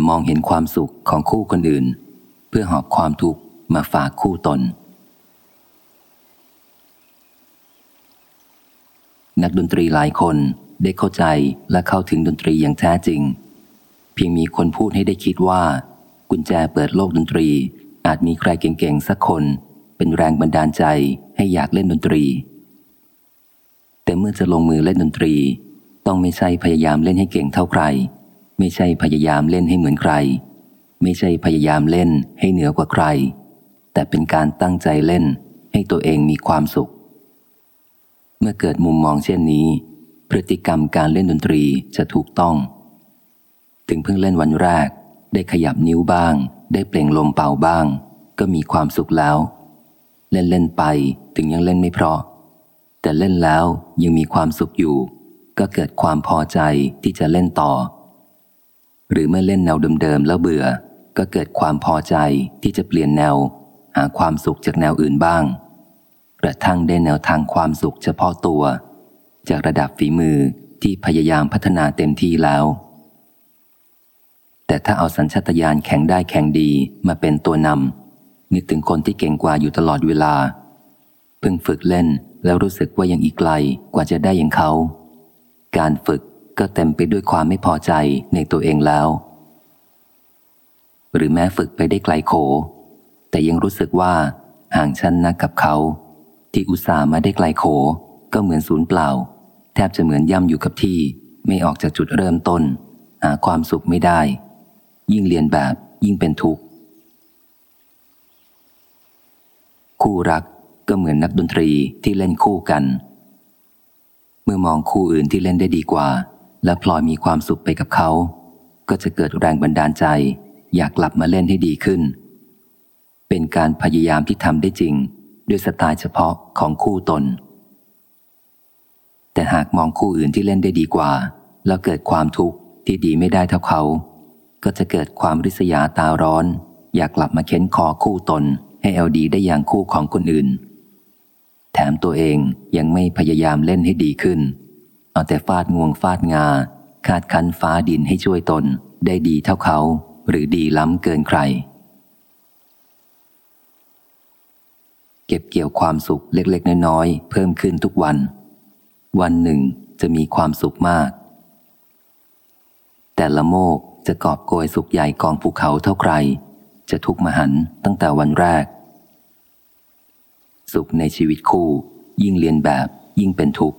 อย่ามองเห็นความสุขของคู่คนอื่น เพื่อหอบความทุกข์มาฝากคู่ตน นักดนตรีหลายคนได้เข้าใจและเข้าถึงดนตรีอย่างแท้จริง เพียงมีคนพูดให้ได้คิดว่า กุญแจเปิดโลกดนตรี อาจมีใครเก่งๆสักคน เป็นแรงบันดาลใจให้อยากเล่นดนตรี แต่เมื่อจะลงมือเล่นดนตรี ต้องไม่ใช่พยายามเล่นให้เก่งเท่าใคร ไม่ใช่พยายามเล่นให้เหมือนใคร ไม่ใช่พยายามเล่นให้เหนือกว่าใคร แต่เป็นการตั้งใจเล่นให้ตัวเองมีความสุข เมื่อเกิดมุมมองเช่นนี้ พฤติกรรมการเล่นดนตรีจะถูกต้อง ถึงเพิ่งเล่นวันแรก ได้ขยับนิ้วบ้าง ได้เปล่งลมเป่าบ้าง ก็มีความสุขแล้ว เล่นเล่นไปถึงยังเล่นไม่เพราะ แต่เล่นแล้วยังมีความสุขอยู่ ก็เกิดความพอใจที่จะเล่นต่อ หรือเมื่อเล่นแนวเดิมๆแล้วเบื่อ ก็เกิดความพอใจที่จะเปลี่ยนแนว หาความสุขจากแนวอื่นบ้างกระทั่งได้แนวทางความสุขเฉพาะตัว จากระดับฝีมือที่พยายามพัฒนาเต็มที่แล้ว แต่ถ้าเอาสัญชาตญาณแข็งได้แข็งดีมาเป็นตัวนำนึกถึงคนที่เก่งกว่าอยู่ตลอดเวลา เพิ่งฝึกเล่นแล้วรู้สึกว่ายังอีกไกลกว่าจะได้อย่างเขา การฝึก ก็เต็มไปด้วยความไม่พอใจในตัวเองแล้ว หรือแม้ฝึกไปได้ไกลโข แต่ยังรู้สึกว่าห่างชั้นนักกับเขา ที่อุตส่าห์มาได้ไกลโข ก็เหมือนศูนย์เปล่า แทบจะเหมือนย่ำอยู่กับที่ไม่ออกจากจุดเริ่มต้น หาความสุขไม่ได้ ยิ่งเรียนแบบยิ่งเป็นทุกข์คู่รักก็เหมือนนักดนตรีที่เล่นคู่กัน เมื่อมองคู่อื่นที่เล่นได้ดีกว่า และพลอยมีความสุขไปกับเขา ก็จะเกิดแรงบันดาลใจ อยากกลับมาเล่นให้ดีขึ้น เป็นการพยายามที่ทำได้จริง ด้วยสไตล์เฉพาะของคู่ตน แต่หากมองคู่อื่นที่เล่นได้ดีกว่า แล้วเกิดความทุกข์ที่ดีไม่ได้เท่าเขา ก็จะเกิดความริษยาตาร้อน อยากกลับมาเค้นคอคู่ตน ให้เอาดีได้อย่างคู่ของคนอื่น แถมตัวเองยังไม่พยายามเล่นให้ดีขึ้น เอาแต่ฟาดงวงฟาดงา คาดคันฟ้าดินให้ช่วยตน ได้ดีเท่าเขา หรือดีล้ำเกินใคร เก็บเกี่ยวความสุขเล็กๆ น้อยๆ เพิ่มขึ้นทุกวัน วันหนึ่งจะมีความสุขมาก แต่ละโมกจะกอบโกยสุขใหญ่กองภูเขาเท่าใคร จะทุกมหันตั้งแต่วันแรก สุขในชีวิตคู่ ยิ่งเรียนแบบยิ่งเป็นทุกข์